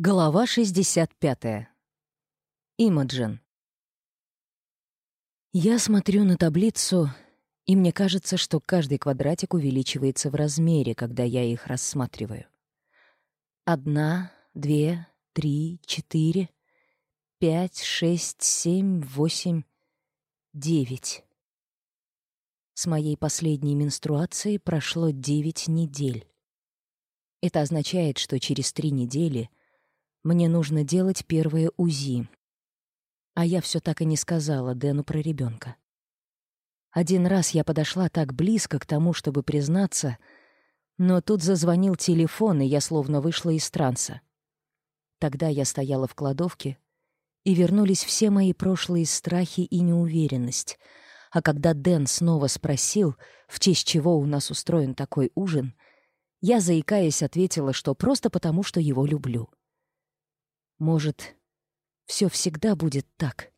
Глава 65. Имаджин. Я смотрю на таблицу, и мне кажется, что каждый квадратик увеличивается в размере, когда я их рассматриваю. Одна, две, три, четыре, пять, шесть, семь, восемь, девять. С моей последней менструации прошло девять недель. Это означает, что через три недели — мне нужно делать первое УЗИ. А я все так и не сказала Дэну про ребенка. Один раз я подошла так близко к тому, чтобы признаться, но тут зазвонил телефон, и я словно вышла из транса. Тогда я стояла в кладовке, и вернулись все мои прошлые страхи и неуверенность. А когда Дэн снова спросил, в честь чего у нас устроен такой ужин, я, заикаясь, ответила, что просто потому, что его люблю. Может, все всегда будет так.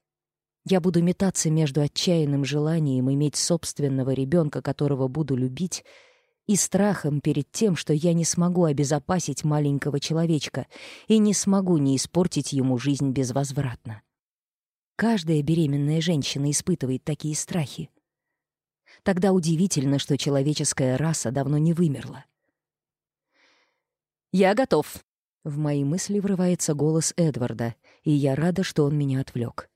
Я буду метаться между отчаянным желанием иметь собственного ребенка, которого буду любить, и страхом перед тем, что я не смогу обезопасить маленького человечка и не смогу не испортить ему жизнь безвозвратно. Каждая беременная женщина испытывает такие страхи. Тогда удивительно, что человеческая раса давно не вымерла. «Я готов», в мои мысли врывается голос Эдварда, и я рада, что он меня отвлек.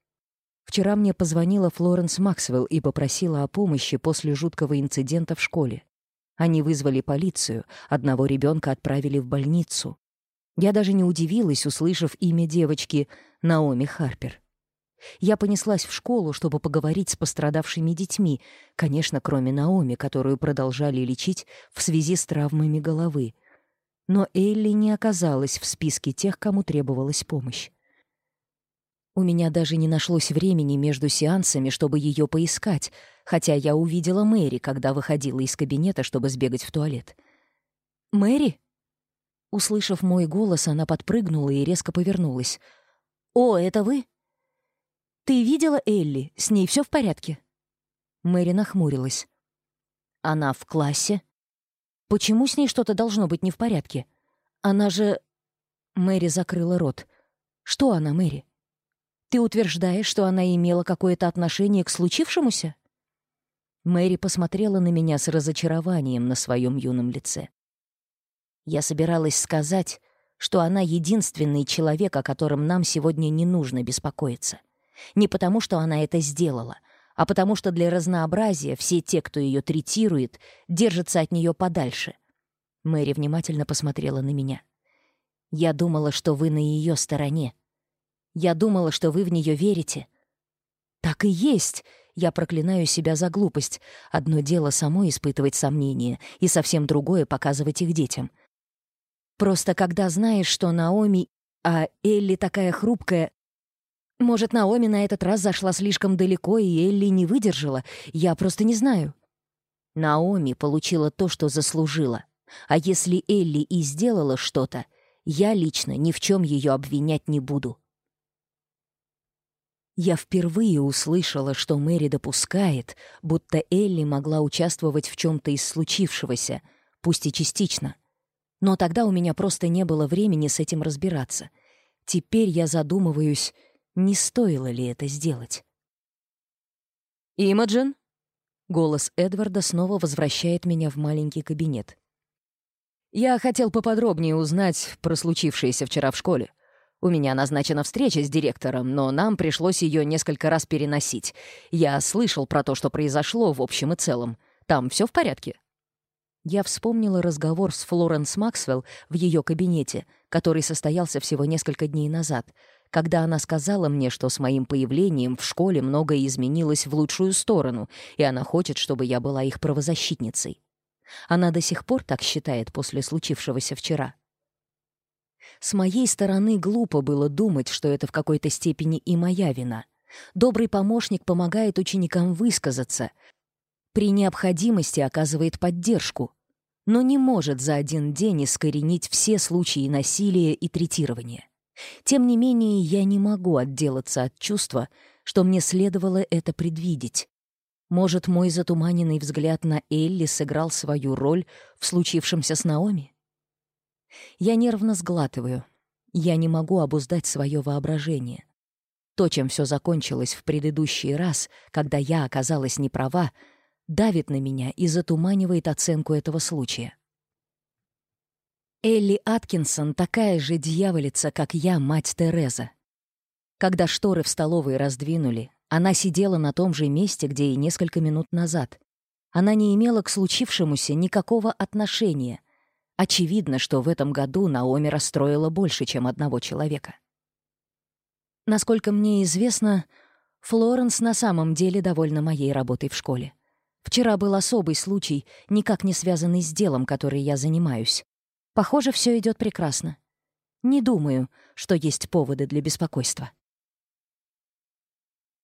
Вчера мне позвонила Флоренс Максвелл и попросила о помощи после жуткого инцидента в школе. Они вызвали полицию, одного ребенка отправили в больницу. Я даже не удивилась, услышав имя девочки Наоми Харпер. Я понеслась в школу, чтобы поговорить с пострадавшими детьми, конечно, кроме Наоми, которую продолжали лечить в связи с травмами головы — но Элли не оказалась в списке тех, кому требовалась помощь. У меня даже не нашлось времени между сеансами, чтобы ее поискать, хотя я увидела Мэри, когда выходила из кабинета, чтобы сбегать в туалет. «Мэри?» Услышав мой голос, она подпрыгнула и резко повернулась. «О, это вы?» «Ты видела Элли? С ней все в порядке?» Мэри нахмурилась. «Она в классе?» Почему с ней что-то должно быть не в порядке? Она же... Мэри закрыла рот. Что она, Мэри? Ты утверждаешь, что она имела какое-то отношение к случившемуся? Мэри посмотрела на меня с разочарованием на своем юном лице. Я собиралась сказать, что она единственный человек, о котором нам сегодня не нужно беспокоиться. Не потому, что она это сделала, а потому что для разнообразия все те, кто ее третирует, держатся от нее подальше. Мэри внимательно посмотрела на меня. «Я думала, что вы на ее стороне. Я думала, что вы в нее верите». «Так и есть!» Я проклинаю себя за глупость. Одно дело самой испытывать сомнения, и совсем другое — показывать их детям. Просто когда знаешь, что Наоми, а Элли такая хрупкая, может, Наоми на этот раз зашла слишком далеко, и Элли не выдержала. Я просто не знаю. Наоми получила то, что заслужила. А если Элли и сделала что-то, я лично ни в чем ее обвинять не буду. Я впервые услышала, что Мэри допускает, будто Элли могла участвовать в чем-то из случившегося, пусть и частично. Но тогда у меня просто не было времени с этим разбираться. Теперь я задумываюсь, не стоило ли это сделать. «Имаджин?» Голос Эдварда снова возвращает меня в маленький кабинет. «Я хотел поподробнее узнать про случившееся вчера в школе. У меня назначена встреча с директором, но нам пришлось ее несколько раз переносить. Я слышал про то, что произошло в общем и целом. Там все в порядке?» Я вспомнила разговор с Флоренс Максвелл в ее кабинете, который состоялся всего несколько дней назад, когда она сказала мне, что с моим появлением в школе многое изменилось в лучшую сторону, и она хочет, чтобы я была их правозащитницей. Она до сих пор так считает после случившегося вчера. С моей стороны глупо было думать, что это в какой-то степени и моя вина. Добрый помощник помогает ученикам высказаться, при необходимости оказывает поддержку, но не может за один день искоренить все случаи насилия и третирования. Тем не менее, я не могу отделаться от чувства, что мне следовало это предвидеть. Может, мой затуманенный взгляд на Элли сыграл свою роль в случившемся с Наоми? Я нервно сглатываю. Я не могу обуздать свое воображение. То, чем все закончилось в предыдущий раз, когда я оказалась неправа, давит на меня и затуманивает оценку этого случая. Элли Аткинсон такая же дьяволица, как я, мать Тереза. Когда шторы в столовой раздвинули, она сидела на том же месте, где и несколько минут назад. Она не имела к случившемуся никакого отношения. Очевидно, что в этом году Наоми расстроила больше, чем одного человека. Насколько мне известно, Флоренс на самом деле довольна моей работой в школе. Вчера был особый случай, никак не связанный с делом, который я занимаюсь. Похоже, все идет прекрасно. Не думаю, что есть поводы для беспокойства.